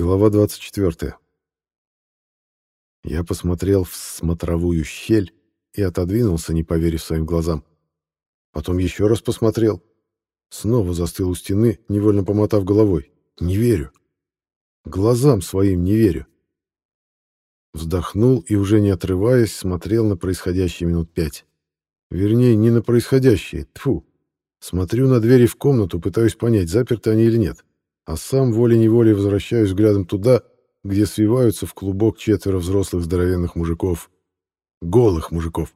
Глава 24. Я посмотрел в смотровую щель и отодвинулся, не поверив своим глазам. Потом еще раз посмотрел. Снова застыл у стены, невольно помотав головой. Не верю. Глазам своим не верю. Вздохнул и, уже не отрываясь, смотрел на происходящее минут пять. Вернее, не на происходящее. Тфу. Смотрю на двери в комнату, пытаюсь понять, заперты они или нет а сам волей-неволей возвращаюсь взглядом туда, где свиваются в клубок четверо взрослых здоровенных мужиков. Голых мужиков.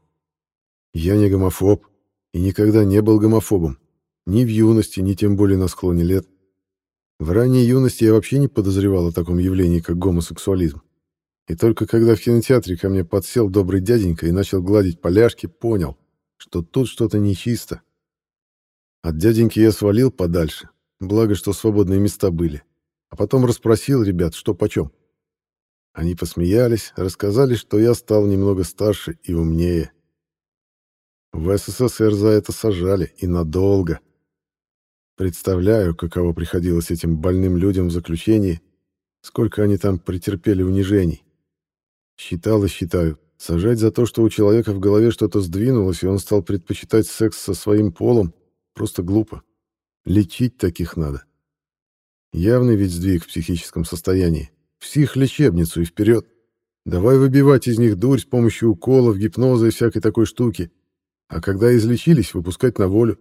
Я не гомофоб и никогда не был гомофобом. Ни в юности, ни тем более на склоне лет. В ранней юности я вообще не подозревал о таком явлении, как гомосексуализм. И только когда в кинотеатре ко мне подсел добрый дяденька и начал гладить поляшки, понял, что тут что-то нечисто. От дяденьки я свалил подальше, Благо, что свободные места были. А потом расспросил ребят, что почем. Они посмеялись, рассказали, что я стал немного старше и умнее. В СССР за это сажали, и надолго. Представляю, каково приходилось этим больным людям в заключении, сколько они там претерпели унижений. Считал и считаю, сажать за то, что у человека в голове что-то сдвинулось, и он стал предпочитать секс со своим полом, просто глупо. Лечить таких надо. Явный ведь сдвиг в психическом состоянии. Психлечебницу и вперед. Давай выбивать из них дурь с помощью уколов, гипноза и всякой такой штуки. А когда излечились, выпускать на волю.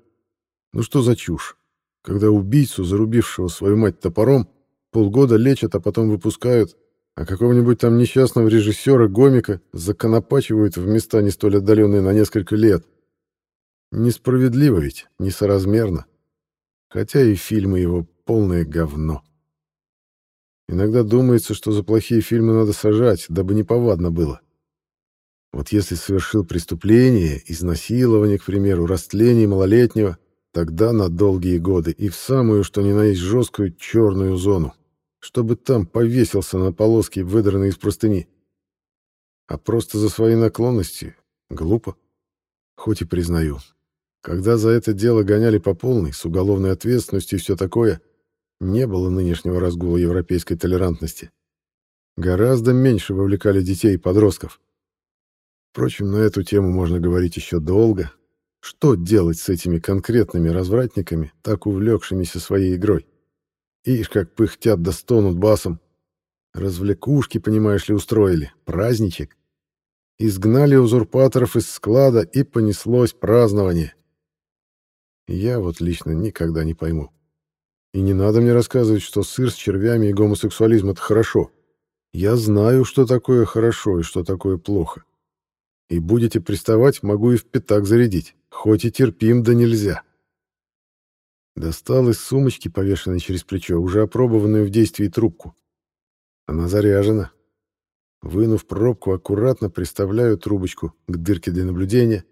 Ну что за чушь? Когда убийцу, зарубившего свою мать топором, полгода лечат, а потом выпускают, а какого-нибудь там несчастного режиссера-гомика законопачивают в места не столь отдаленные на несколько лет. Несправедливо ведь, несоразмерно хотя и фильмы его полное говно. Иногда думается, что за плохие фильмы надо сажать, дабы неповадно было. Вот если совершил преступление, изнасилование, к примеру, растление малолетнего, тогда на долгие годы и в самую, что ни на есть, жесткую черную зону, чтобы там повесился на полоске, выдранной из простыни. А просто за свои наклонности глупо. Хоть и признаю, когда за это дело гоняли по полной, с уголовной ответственностью и все такое, не было нынешнего разгула европейской толерантности. Гораздо меньше вовлекали детей и подростков. Впрочем, на эту тему можно говорить еще долго. Что делать с этими конкретными развратниками, так увлекшимися своей игрой? Ишь, как пыхтят да стонут басом. Развлекушки, понимаешь ли, устроили. Праздничек. Изгнали узурпаторов из склада, и понеслось празднование. Я вот лично никогда не пойму. И не надо мне рассказывать, что сыр с червями и гомосексуализм — это хорошо. Я знаю, что такое хорошо и что такое плохо. И будете приставать, могу и в пятак зарядить, хоть и терпим, да нельзя. Достал из сумочки, повешенной через плечо, уже опробованную в действии трубку. Она заряжена. Вынув пробку, аккуратно приставляю трубочку к дырке для наблюдения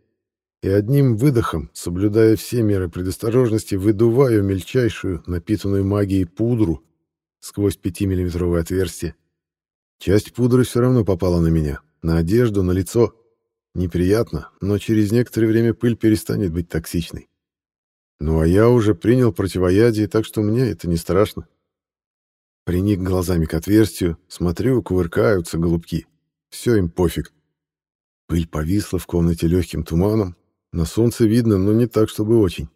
и одним выдохом, соблюдая все меры предосторожности, выдуваю мельчайшую, напитанную магией пудру сквозь пятимиллиметровое отверстие. Часть пудры все равно попала на меня, на одежду, на лицо. Неприятно, но через некоторое время пыль перестанет быть токсичной. Ну а я уже принял противоядие, так что мне это не страшно. Приник глазами к отверстию, смотрю, кувыркаются голубки. Все им пофиг. Пыль повисла в комнате легким туманом, на солнце видно, но не так, чтобы очень.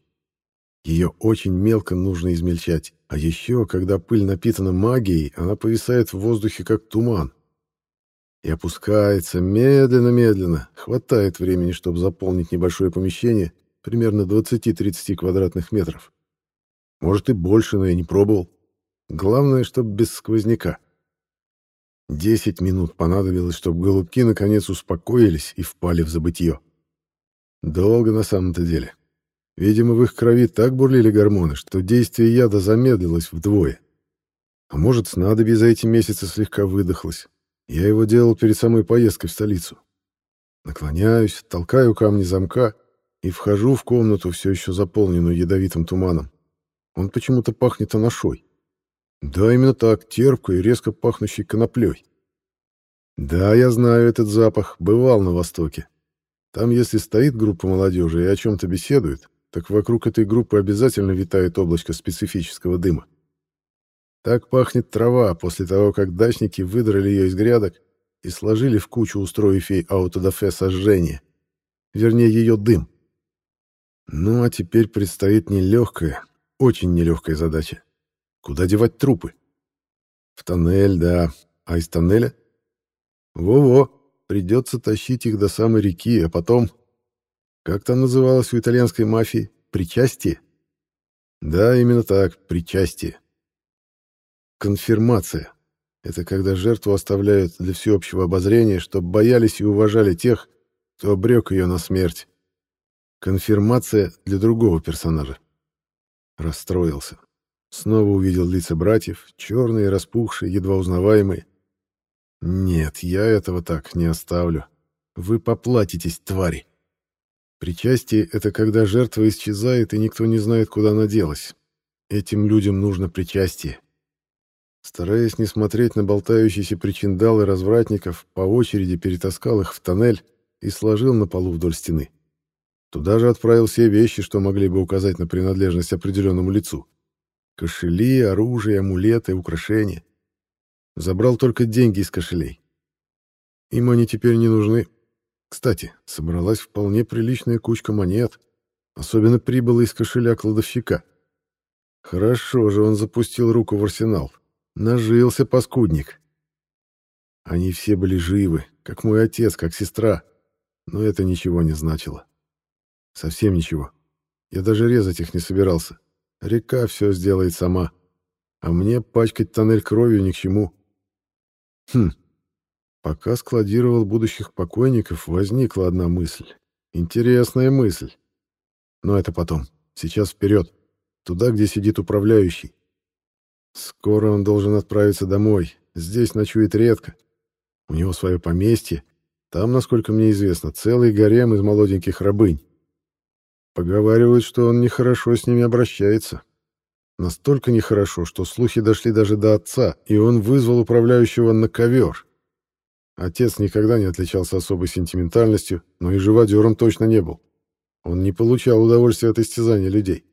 Ее очень мелко нужно измельчать. А еще, когда пыль напитана магией, она повисает в воздухе, как туман. И опускается медленно-медленно. Хватает времени, чтобы заполнить небольшое помещение, примерно 20-30 квадратных метров. Может и больше, но я не пробовал. Главное, чтобы без сквозняка. Десять минут понадобилось, чтобы голубки наконец успокоились и впали в забытье. Долго на самом-то деле. Видимо, в их крови так бурлили гормоны, что действие яда замедлилось вдвое. А может, снадобье за эти месяцы слегка выдохлось. Я его делал перед самой поездкой в столицу. Наклоняюсь, толкаю камни замка и вхожу в комнату, все еще заполненную ядовитым туманом. Он почему-то пахнет анашой. Да, именно так, терпкой и резко пахнущей коноплей. Да, я знаю этот запах, бывал на Востоке. Там, если стоит группа молодежи и о чем-то беседует, так вокруг этой группы обязательно витает облачко специфического дыма. Так пахнет трава после того, как дачники выдрали ее из грядок и сложили в кучу, устроив ей аутодафе сожжение. Вернее, ее дым. Ну, а теперь предстоит нелегкая, очень нелегкая задача. Куда девать трупы? В тоннель, да. А из тоннеля? Во-во, придется тащить их до самой реки, а потом... Как там называлось у итальянской мафии? Причастие? Да, именно так, причастие. Конфирмация. Это когда жертву оставляют для всеобщего обозрения, чтобы боялись и уважали тех, кто обрек ее на смерть. Конфирмация для другого персонажа. Расстроился. Снова увидел лица братьев, черные, распухшие, едва узнаваемые. Нет, я этого так не оставлю. Вы поплатитесь, твари. Причастие — это когда жертва исчезает, и никто не знает, куда она делась. Этим людям нужно причастие. Стараясь не смотреть на болтающиеся причиндалы развратников, по очереди перетаскал их в тоннель и сложил на полу вдоль стены. Туда же отправил все вещи, что могли бы указать на принадлежность определенному лицу. Кошели, оружие, амулеты, украшения. Забрал только деньги из кошелей. Им они теперь не нужны. Кстати, собралась вполне приличная кучка монет. Особенно прибыла из кошеля кладовщика. Хорошо же он запустил руку в арсенал. Нажился паскудник. Они все были живы, как мой отец, как сестра. Но это ничего не значило. Совсем ничего. Я даже резать их не собирался. Река все сделает сама. А мне пачкать тоннель кровью ни к чему. Хм. Пока складировал будущих покойников, возникла одна мысль. Интересная мысль. Но это потом. Сейчас вперед. Туда, где сидит управляющий. Скоро он должен отправиться домой. Здесь ночует редко. У него свое поместье. Там, насколько мне известно, целый гарем из молоденьких рабынь. Поговаривают, что он нехорошо с ними обращается. Настолько нехорошо, что слухи дошли даже до отца, и он вызвал управляющего на ковер. Отец никогда не отличался особой сентиментальностью, но и живодером точно не был. Он не получал удовольствия от истязания людей.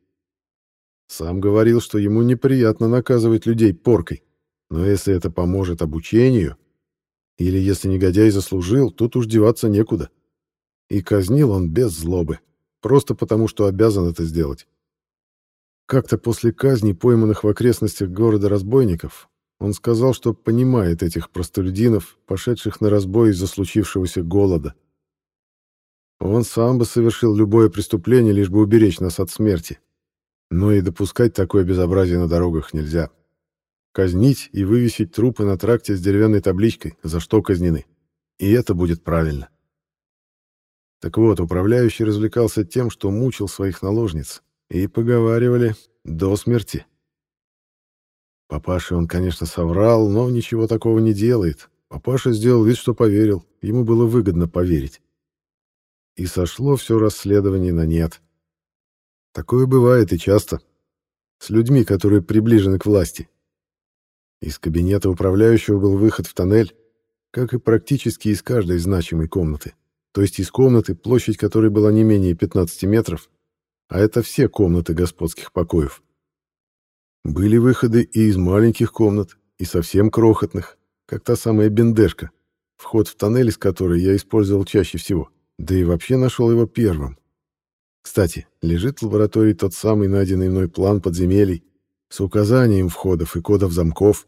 Сам говорил, что ему неприятно наказывать людей поркой, но если это поможет обучению, или если негодяй заслужил, тут уж деваться некуда. И казнил он без злобы, просто потому что обязан это сделать. Как-то после казни пойманных в окрестностях города разбойников, он сказал, что понимает этих простолюдинов, пошедших на разбой из-за случившегося голода. Он сам бы совершил любое преступление, лишь бы уберечь нас от смерти. Но и допускать такое безобразие на дорогах нельзя. Казнить и вывесить трупы на тракте с деревянной табличкой, за что казнены. И это будет правильно. Так вот, управляющий развлекался тем, что мучил своих наложниц, и поговаривали до смерти. Папаше он, конечно, соврал, но ничего такого не делает. Папаша сделал вид, что поверил. Ему было выгодно поверить. И сошло все расследование на нет. Такое бывает и часто. С людьми, которые приближены к власти. Из кабинета управляющего был выход в тоннель, как и практически из каждой значимой комнаты. То есть из комнаты, площадь которой была не менее 15 метров, а это все комнаты господских покоев. Были выходы и из маленьких комнат, и совсем крохотных, как та самая бендешка, вход в тоннель из которой я использовал чаще всего, да и вообще нашел его первым. Кстати, лежит в лаборатории тот самый найденный мной план подземелий с указанием входов и кодов замков.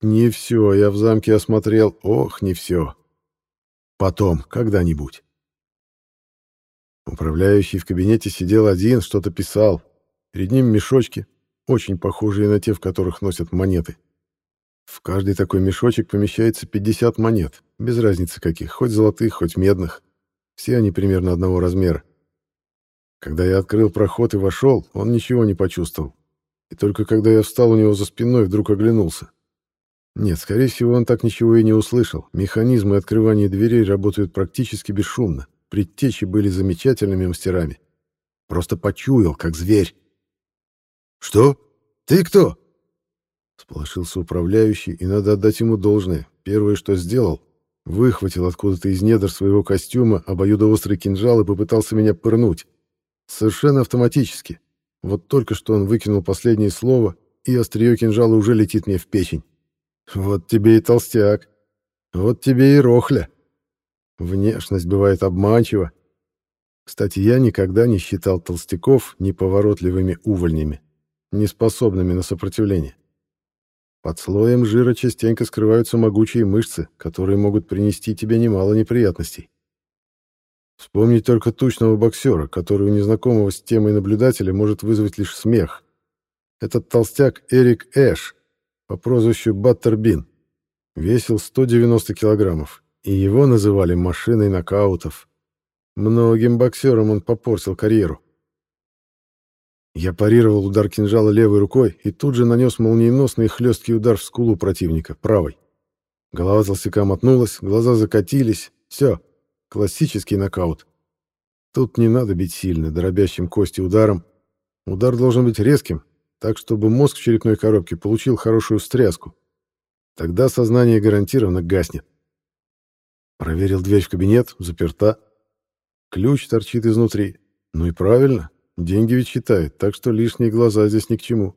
Не все я в замке осмотрел, ох, не все. Потом, когда-нибудь. Управляющий в кабинете сидел один, что-то писал. Перед ним мешочки, очень похожие на те, в которых носят монеты. В каждый такой мешочек помещается 50 монет, без разницы каких, хоть золотых, хоть медных. Все они примерно одного размера. Когда я открыл проход и вошел, он ничего не почувствовал. И только когда я встал у него за спиной, вдруг оглянулся. Нет, скорее всего, он так ничего и не услышал. Механизмы открывания дверей работают практически бесшумно предтечи были замечательными мастерами. Просто почуял, как зверь. «Что? Ты кто?» Сполошился управляющий, и надо отдать ему должное. Первое, что сделал, выхватил откуда-то из недр своего костюма обоюдоострый кинжал и попытался меня пырнуть. Совершенно автоматически. Вот только что он выкинул последнее слово, и острие кинжала уже летит мне в печень. Вот тебе и толстяк. Вот тебе и рохля. Внешность бывает обманчива. Кстати, я никогда не считал толстяков неповоротливыми увольнями, неспособными на сопротивление. Под слоем жира частенько скрываются могучие мышцы, которые могут принести тебе немало неприятностей. Вспомнить только тучного боксера, который у незнакомого с темой наблюдателя может вызвать лишь смех. Этот толстяк Эрик Эш, по прозвищу Баттербин, весил 190 килограммов, и его называли машиной нокаутов. Многим боксерам он попортил карьеру. Я парировал удар кинжала левой рукой и тут же нанес молниеносный хлесткий удар в скулу противника, правой. Голова толстяка мотнулась, глаза закатились. Все, классический нокаут. Тут не надо бить сильно, дробящим кости ударом. Удар должен быть резким, так, чтобы мозг в черепной коробке получил хорошую встряску. Тогда сознание гарантированно гаснет. Проверил дверь в кабинет, заперта. Ключ торчит изнутри. Ну и правильно, деньги ведь считает, так что лишние глаза здесь ни к чему.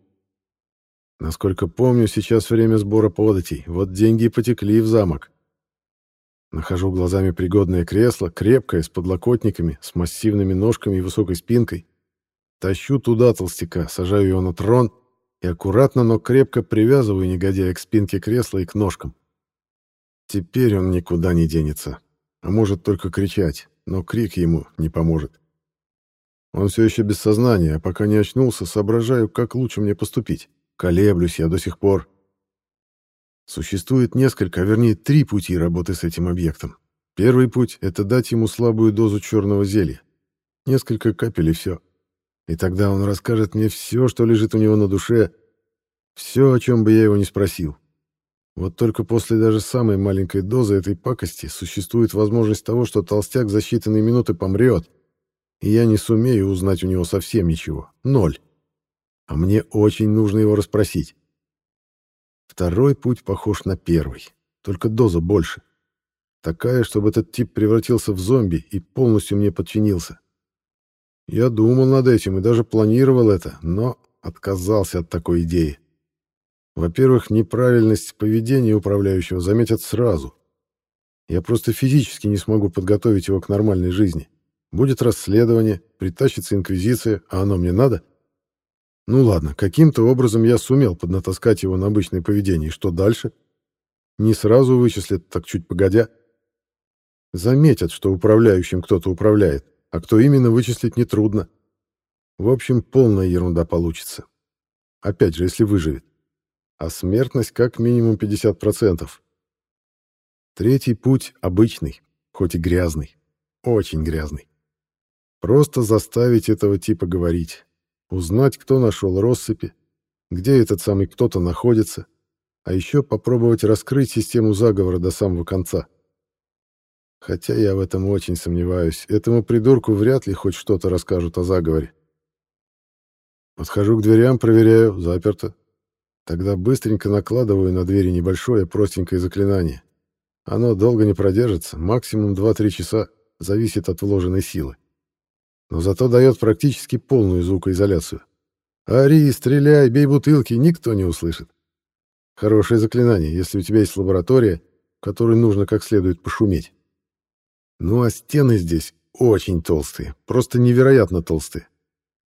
Насколько помню, сейчас время сбора податей. Вот деньги и потекли в замок. Нахожу глазами пригодное кресло, крепкое, с подлокотниками, с массивными ножками и высокой спинкой. Тащу туда толстяка, сажаю его на трон и аккуратно, но крепко привязываю негодяя к спинке кресла и к ножкам. Теперь он никуда не денется, а может только кричать, но крик ему не поможет. Он все еще без сознания, а пока не очнулся, соображаю, как лучше мне поступить. Колеблюсь я до сих пор. Существует несколько, а вернее три пути работы с этим объектом. Первый путь — это дать ему слабую дозу черного зелья. Несколько капель и все. И тогда он расскажет мне все, что лежит у него на душе, все, о чем бы я его не спросил. Вот только после даже самой маленькой дозы этой пакости существует возможность того, что толстяк за считанные минуты помрет, и я не сумею узнать у него совсем ничего. Ноль. А мне очень нужно его расспросить. Второй путь похож на первый, только доза больше. Такая, чтобы этот тип превратился в зомби и полностью мне подчинился. Я думал над этим и даже планировал это, но отказался от такой идеи. Во-первых, неправильность поведения управляющего заметят сразу. Я просто физически не смогу подготовить его к нормальной жизни. Будет расследование, притащится инквизиция, а оно мне надо? Ну ладно, каким-то образом я сумел поднатаскать его на обычное поведение, что дальше? Не сразу вычислят, так чуть погодя. Заметят, что управляющим кто-то управляет, а кто именно вычислить нетрудно. В общем, полная ерунда получится. Опять же, если выживет а смертность как минимум 50%. Третий путь обычный, хоть и грязный, очень грязный. Просто заставить этого типа говорить, узнать, кто нашел россыпи, где этот самый кто-то находится, а еще попробовать раскрыть систему заговора до самого конца. Хотя я в этом очень сомневаюсь, этому придурку вряд ли хоть что-то расскажут о заговоре. Подхожу к дверям, проверяю, заперто. Тогда быстренько накладываю на двери небольшое простенькое заклинание. Оно долго не продержится, максимум 2-3 часа, зависит от вложенной силы. Но зато дает практически полную звукоизоляцию. Ори, стреляй, бей бутылки, никто не услышит. Хорошее заклинание, если у тебя есть лаборатория, в которой нужно как следует пошуметь. Ну а стены здесь очень толстые, просто невероятно толстые.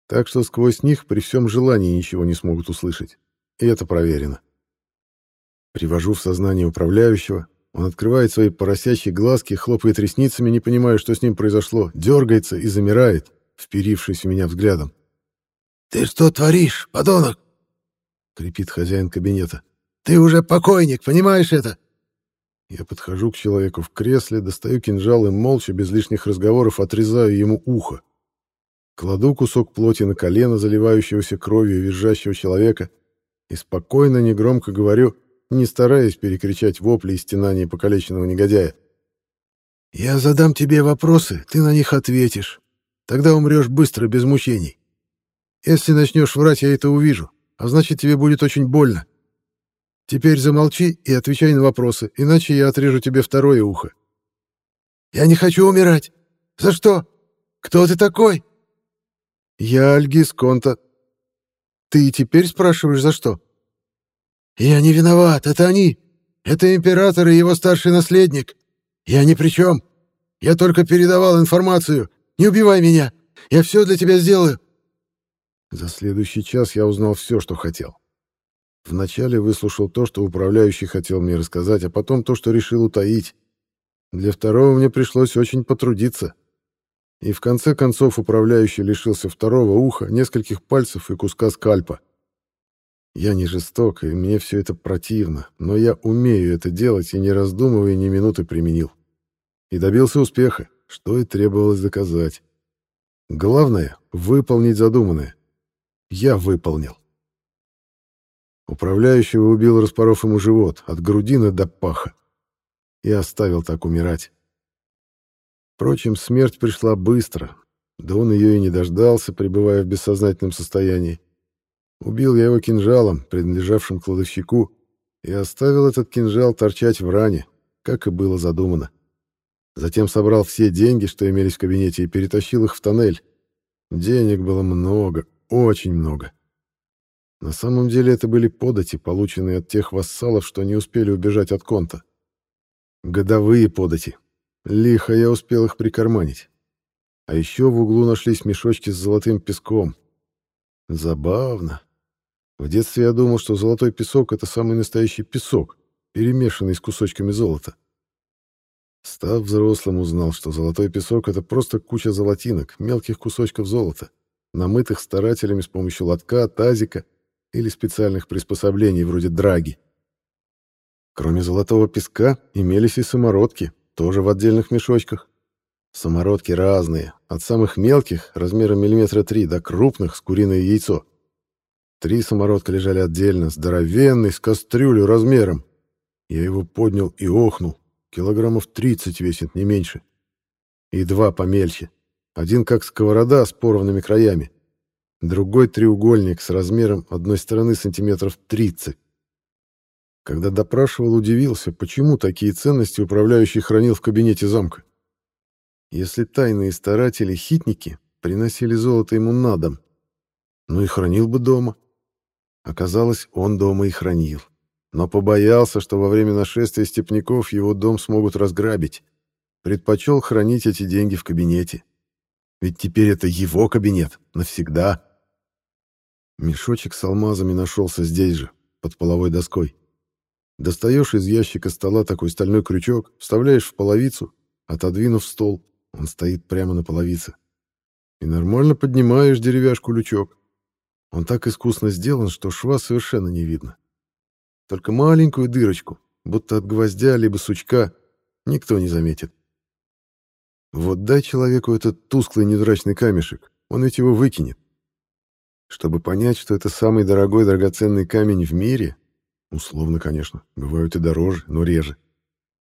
Так что сквозь них при всем желании ничего не смогут услышать. И это проверено. Привожу в сознание управляющего. Он открывает свои поросячьи глазки, хлопает ресницами, не понимая, что с ним произошло, дергается и замирает, вперившись в меня взглядом. «Ты что творишь, подонок?» — крепит хозяин кабинета. «Ты уже покойник, понимаешь это?» Я подхожу к человеку в кресле, достаю кинжал и молча, без лишних разговоров, отрезаю ему ухо. Кладу кусок плоти на колено заливающегося кровью визжащего человека — и спокойно, негромко говорю, не стараясь перекричать вопли и стенания покалеченного негодяя. «Я задам тебе вопросы, ты на них ответишь. Тогда умрешь быстро, без мучений. Если начнешь врать, я это увижу, а значит, тебе будет очень больно. Теперь замолчи и отвечай на вопросы, иначе я отрежу тебе второе ухо». «Я не хочу умирать. За что? Кто ты такой?» «Я Альгис Конта, ты и теперь спрашиваешь, за что? «Я не виноват, это они! Это император и его старший наследник! Я ни при чем! Я только передавал информацию! Не убивай меня! Я все для тебя сделаю!» За следующий час я узнал все, что хотел. Вначале выслушал то, что управляющий хотел мне рассказать, а потом то, что решил утаить. Для второго мне пришлось очень потрудиться. И в конце концов управляющий лишился второго уха, нескольких пальцев и куска скальпа. Я не жесток, и мне все это противно, но я умею это делать и, не раздумывая ни минуты, применил. И добился успеха, что и требовалось доказать. Главное — выполнить задуманное. Я выполнил. Управляющего убил, распоров ему живот, от грудины до паха. И оставил так умирать. Впрочем, смерть пришла быстро, да он ее и не дождался, пребывая в бессознательном состоянии. Убил я его кинжалом, принадлежавшим кладовщику, и оставил этот кинжал торчать в ране, как и было задумано. Затем собрал все деньги, что имелись в кабинете, и перетащил их в тоннель. Денег было много, очень много. На самом деле это были подати, полученные от тех вассалов, что не успели убежать от конта. Годовые подати. Лихо я успел их прикарманить. А еще в углу нашлись мешочки с золотым песком. Забавно. В детстве я думал, что золотой песок — это самый настоящий песок, перемешанный с кусочками золота. Став взрослым, узнал, что золотой песок — это просто куча золотинок, мелких кусочков золота, намытых старателями с помощью лотка, тазика или специальных приспособлений вроде драги. Кроме золотого песка имелись и самородки, тоже в отдельных мешочках. Самородки разные, от самых мелких, размером миллиметра три, до крупных, с куриное яйцо. Три самородка лежали отдельно, здоровенный, с кастрюлю размером. Я его поднял и охнул. Килограммов тридцать весит, не меньше. И два помельче. Один как сковорода с порванными краями. Другой треугольник с размером одной стороны сантиметров 30. Когда допрашивал, удивился, почему такие ценности управляющий хранил в кабинете замка. Если тайные старатели-хитники приносили золото ему на дом, ну и хранил бы дома. Оказалось, он дома и хранил. Но побоялся, что во время нашествия степняков его дом смогут разграбить. Предпочел хранить эти деньги в кабинете. Ведь теперь это его кабинет. Навсегда. Мешочек с алмазами нашелся здесь же, под половой доской. Достаешь из ящика стола такой стальной крючок, вставляешь в половицу, отодвинув стол, он стоит прямо на половице. И нормально поднимаешь деревяшку-лючок. Он так искусно сделан, что шва совершенно не видно. Только маленькую дырочку, будто от гвоздя либо сучка, никто не заметит. Вот дай человеку этот тусклый невзрачный камешек, он ведь его выкинет. Чтобы понять, что это самый дорогой драгоценный камень в мире, условно, конечно, бывают и дороже, но реже,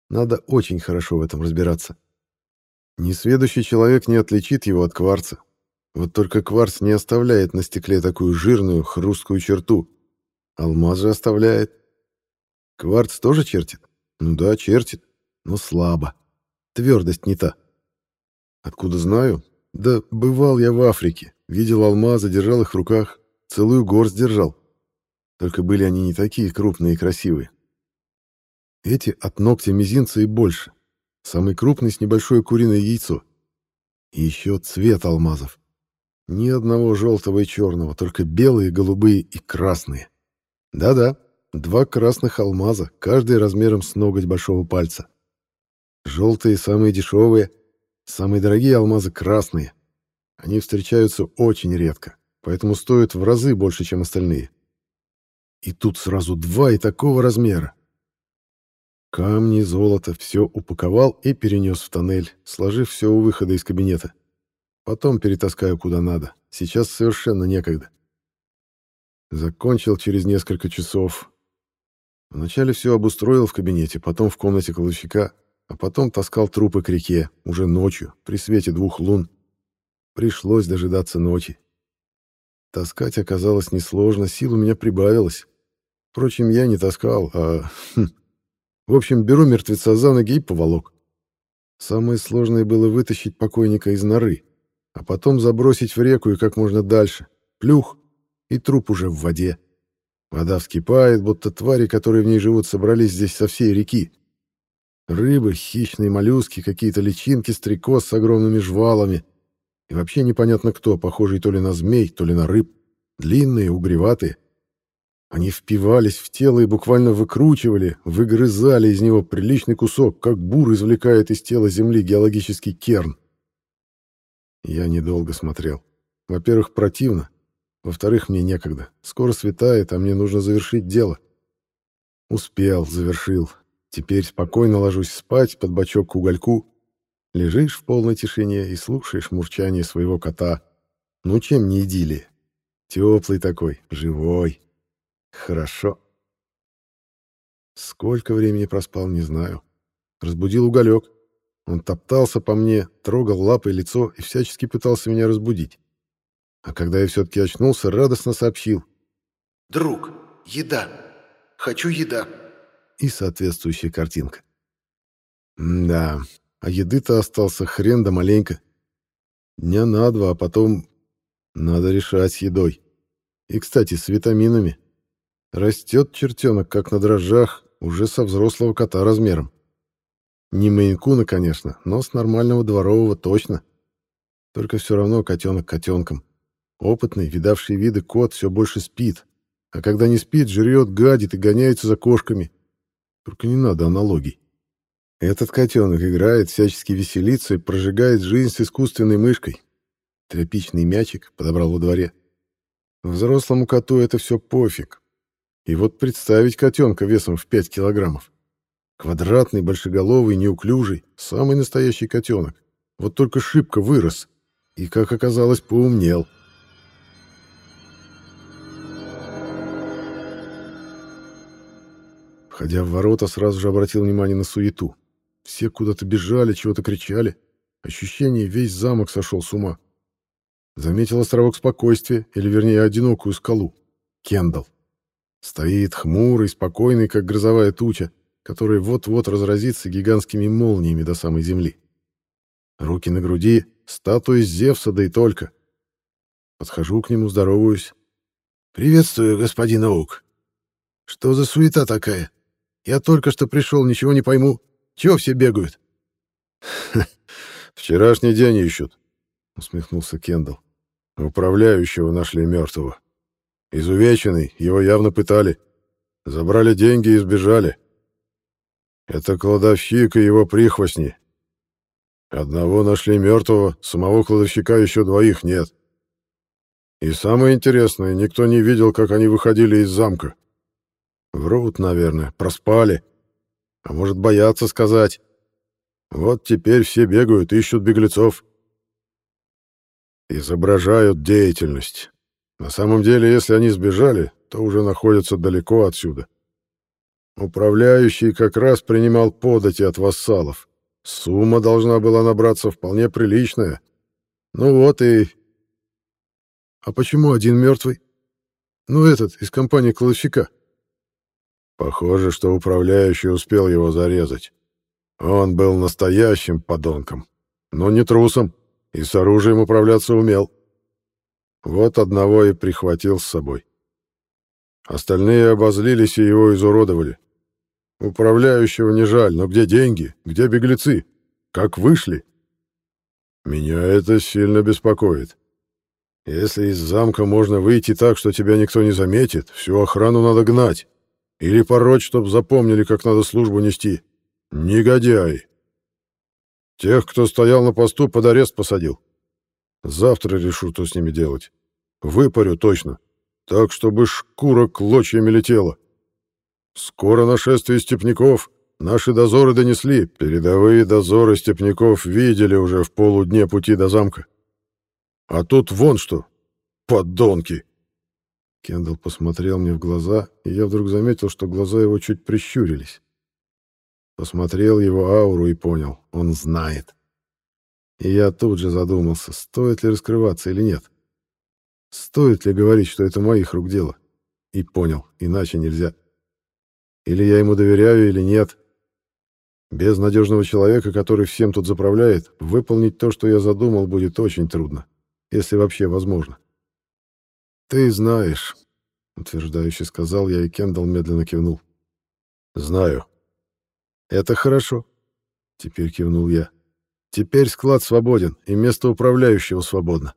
надо очень хорошо в этом разбираться. Несведущий человек не отличит его от кварца. Вот только кварц не оставляет на стекле такую жирную, хрусткую черту. Алмаз же оставляет. Кварц тоже чертит? Ну да, чертит, но слабо. Твердость не та. Откуда знаю? Да бывал я в Африке, видел алмазы, держал их в руках, целую горсть держал. Только были они не такие крупные и красивые. Эти от ногтя мизинца и больше. Самый крупный с небольшое куриное яйцо. И еще цвет алмазов. Ни одного желтого и черного, только белые, голубые и красные. Да-да, два красных алмаза, каждый размером с ноготь большого пальца. Желтые самые дешевые, самые дорогие алмазы красные. Они встречаются очень редко, поэтому стоят в разы больше, чем остальные. И тут сразу два и такого размера. Камни, золото, все упаковал и перенес в тоннель, сложив все у выхода из кабинета. Потом перетаскаю куда надо. Сейчас совершенно некогда. Закончил через несколько часов. Вначале все обустроил в кабинете, потом в комнате кладовщика, а потом таскал трупы к реке, уже ночью, при свете двух лун. Пришлось дожидаться ночи. Таскать оказалось несложно, сил у меня прибавилось. Впрочем, я не таскал, а... Хм, в общем, беру мертвеца за ноги и поволок. Самое сложное было вытащить покойника из норы, а потом забросить в реку и как можно дальше. Плюх, и труп уже в воде. Вода вскипает, будто твари, которые в ней живут, собрались здесь со всей реки. Рыбы, хищные моллюски, какие-то личинки, стрекоз с огромными жвалами. И вообще непонятно кто, похожий то ли на змей, то ли на рыб. Длинные, угреватые. Они впивались в тело и буквально выкручивали, выгрызали из него приличный кусок, как бур извлекает из тела земли геологический керн. Я недолго смотрел. Во-первых, противно. Во-вторых, мне некогда. Скоро светает, а мне нужно завершить дело. Успел, завершил. Теперь спокойно ложусь спать под бочок к угольку. Лежишь в полной тишине и слушаешь мурчание своего кота. Ну, чем не идиллия? Теплый такой, живой. Хорошо. Сколько времени проспал, не знаю. Разбудил уголек. Он топтался по мне, трогал лапой лицо и всячески пытался меня разбудить. А когда я все-таки очнулся, радостно сообщил. «Друг, еда. Хочу еда». И соответствующая картинка. М да, а еды-то остался хрен да маленько. Дня на два, а потом надо решать с едой. И, кстати, с витаминами. Растет чертенок, как на дрожжах, уже со взрослого кота размером. Не мейнкуна, конечно, но с нормального дворового точно. Только все равно котенок котенком. Опытный, видавший виды кот все больше спит. А когда не спит, жрет, гадит и гоняется за кошками. Только не надо аналогий. Этот котенок играет, всячески веселится и прожигает жизнь с искусственной мышкой. Тряпичный мячик подобрал во дворе. Взрослому коту это все пофиг. И вот представить котенка весом в 5 килограммов. Квадратный, большеголовый, неуклюжий, самый настоящий котенок. Вот только шибко вырос. И, как оказалось, поумнел. Входя в ворота, сразу же обратил внимание на суету. Все куда-то бежали, чего-то кричали. Ощущение, весь замок сошел с ума. Заметил островок спокойствия, или вернее одинокую скалу. Кендалл. Стоит хмурый, спокойный, как грозовая туча, который вот-вот разразится гигантскими молниями до самой земли. Руки на груди, статуя Зевса, да и только. Подхожу к нему, здороваюсь. «Приветствую, господин Оук. Что за суета такая? Я только что пришел, ничего не пойму. Чего все бегают?» «Вчерашний день ищут», — усмехнулся Кендалл. «Управляющего нашли мертвого. Изувеченный, его явно пытали. Забрали деньги и сбежали. Это кладовщик и его прихвостни. Одного нашли мертвого, самого кладовщика еще двоих нет. И самое интересное, никто не видел, как они выходили из замка. Врут, наверное, проспали. А может, боятся сказать. Вот теперь все бегают, ищут беглецов. Изображают деятельность. На самом деле, если они сбежали, то уже находятся далеко отсюда. Управляющий как раз принимал подати от вассалов. Сумма должна была набраться вполне приличная. Ну вот и... А почему один мертвый? Ну этот, из компании Кладовщика. Похоже, что управляющий успел его зарезать. Он был настоящим подонком, но не трусом, и с оружием управляться умел. Вот одного и прихватил с собой. Остальные обозлились и его изуродовали. Управляющего не жаль, но где деньги? Где беглецы? Как вышли? Меня это сильно беспокоит. Если из замка можно выйти так, что тебя никто не заметит, всю охрану надо гнать. Или пороть, чтоб запомнили, как надо службу нести. Негодяи. Тех, кто стоял на посту, под арест посадил. Завтра решу, что с ними делать. Выпарю точно. Так, чтобы шкура клочьями летела. Скоро нашествие степняков. Наши дозоры донесли. Передовые дозоры степняков видели уже в полудне пути до замка. А тут вон что. Подонки. Кендалл посмотрел мне в глаза, и я вдруг заметил, что глаза его чуть прищурились. Посмотрел его ауру и понял, он знает. И я тут же задумался, стоит ли раскрываться или нет. Стоит ли говорить, что это моих рук дело? И понял, иначе нельзя. Или я ему доверяю, или нет. Без надежного человека, который всем тут заправляет, выполнить то, что я задумал, будет очень трудно, если вообще возможно. Ты знаешь, — утверждающе сказал я, и Кендалл медленно кивнул. «Знаю». «Это хорошо», — теперь кивнул я. «Теперь склад свободен, и место управляющего свободно».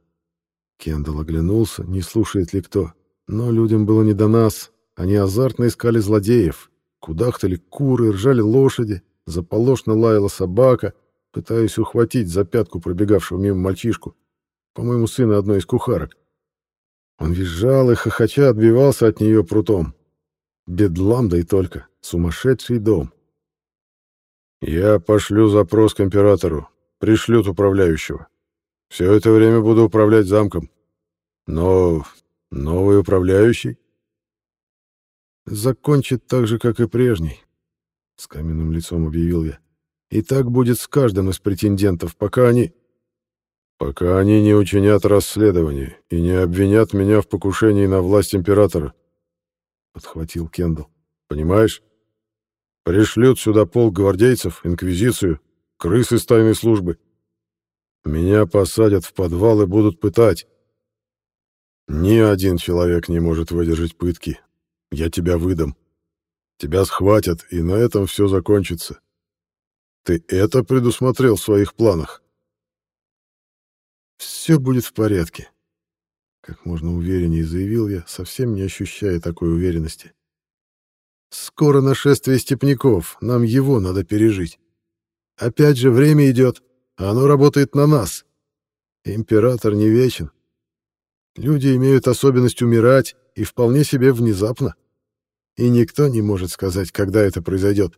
Кендалл оглянулся, не слушает ли кто. Но людям было не до нас. Они азартно искали злодеев. Кудахтали куры, ржали лошади, заполошно лаяла собака, пытаясь ухватить за пятку пробегавшего мимо мальчишку. По-моему, сына одной из кухарок. Он визжал и хохоча отбивался от нее прутом. Бедлам, да и только. Сумасшедший дом. «Я пошлю запрос к императору. Пришлют управляющего. Все это время буду управлять замком. Но новый управляющий закончит так же, как и прежний, с каменным лицом объявил я. И так будет с каждым из претендентов, пока они пока они не учинят расследование и не обвинят меня в покушении на власть императора, подхватил Кендалл. Понимаешь? Пришлют сюда полк гвардейцев, инквизицию, крысы из тайной службы. Меня посадят в подвал и будут пытать. Ни один человек не может выдержать пытки. Я тебя выдам. Тебя схватят, и на этом все закончится. Ты это предусмотрел в своих планах? Все будет в порядке. Как можно увереннее заявил я, совсем не ощущая такой уверенности. Скоро нашествие степняков, нам его надо пережить. Опять же, время идет, оно работает на нас. Император не вечен. Люди имеют особенность умирать, и вполне себе внезапно. И никто не может сказать, когда это произойдет.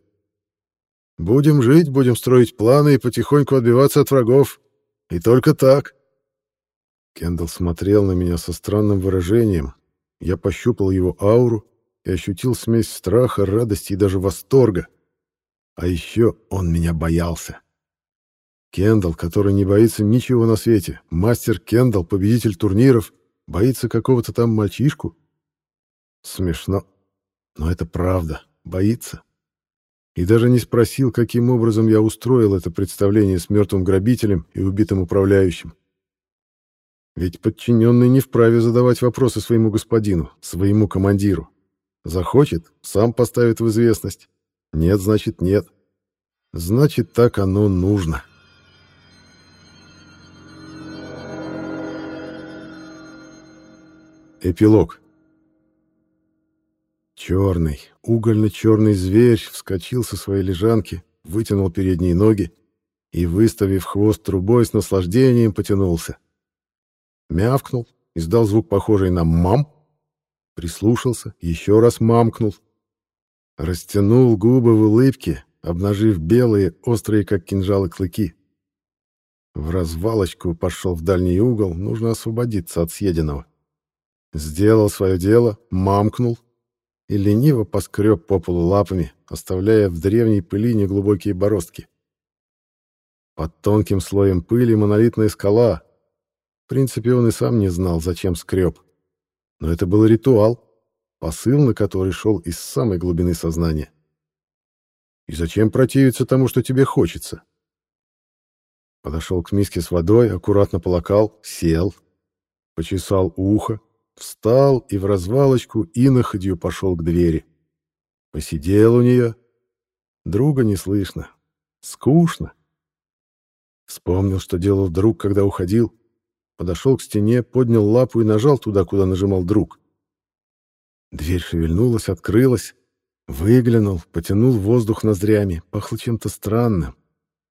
Будем жить, будем строить планы и потихоньку отбиваться от врагов. И только так. Кендалл смотрел на меня со странным выражением. Я пощупал его ауру и ощутил смесь страха, радости и даже восторга. А еще он меня боялся. Кендалл, который не боится ничего на свете, мастер Кендалл, победитель турниров, боится какого-то там мальчишку? Смешно. Но это правда. Боится. И даже не спросил, каким образом я устроил это представление с мертвым грабителем и убитым управляющим. Ведь подчиненный не вправе задавать вопросы своему господину, своему командиру. Захочет — сам поставит в известность. Нет, значит, нет. Значит, так оно нужно. Эпилог. Черный, угольно-черный зверь вскочил со своей лежанки, вытянул передние ноги и, выставив хвост трубой, с наслаждением потянулся. Мявкнул, издал звук, похожий на «мам», прислушался, еще раз мамкнул, растянул губы в улыбке, обнажив белые, острые, как кинжалы, клыки. В развалочку пошел в дальний угол, нужно освободиться от съеденного. Сделал свое дело, мамкнул и лениво поскреб по полу лапами, оставляя в древней пыли неглубокие бороздки. Под тонким слоем пыли монолитная скала. В принципе, он и сам не знал, зачем скреб. Но это был ритуал, посыл на который шел из самой глубины сознания. И зачем противиться тому, что тебе хочется? Подошел к миске с водой, аккуратно полакал, сел, почесал ухо, Встал и в развалочку иноходью пошел к двери. Посидел у нее. Друга не слышно. Скучно. Вспомнил, что делал друг, когда уходил. Подошел к стене, поднял лапу и нажал туда, куда нажимал друг. Дверь шевельнулась, открылась. Выглянул, потянул воздух ноздрями. Пахло чем-то странным.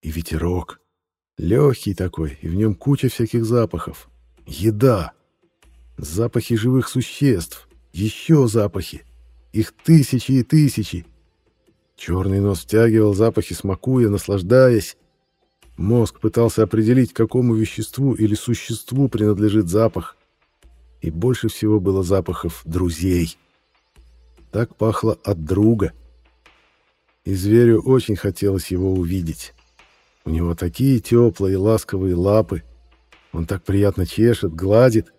И ветерок. Легкий такой, и в нем куча всяких запахов. Еда. Запахи живых существ. Еще запахи. Их тысячи и тысячи. Черный нос втягивал запахи, смакуя, наслаждаясь. Мозг пытался определить, какому веществу или существу принадлежит запах. И больше всего было запахов друзей. Так пахло от друга. И зверю очень хотелось его увидеть. У него такие теплые ласковые лапы. Он так приятно чешет, гладит.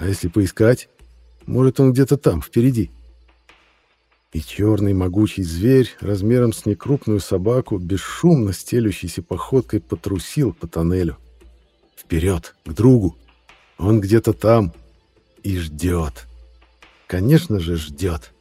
А если поискать, может, он где-то там, впереди. И черный могучий зверь, размером с некрупную собаку, бесшумно стелющейся походкой потрусил по тоннелю. Вперед, к другу. Он где-то там и ждет. Конечно же, ждет.